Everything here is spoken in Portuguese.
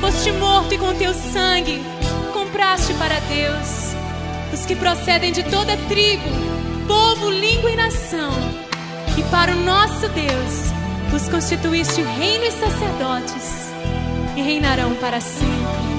foste morto e com teu sangue compraste para Deus os que procedem de toda tribo, povo, língua e nação. E para o nosso Deus os constituíste reino e sacerdotes, e reinarão para sempre.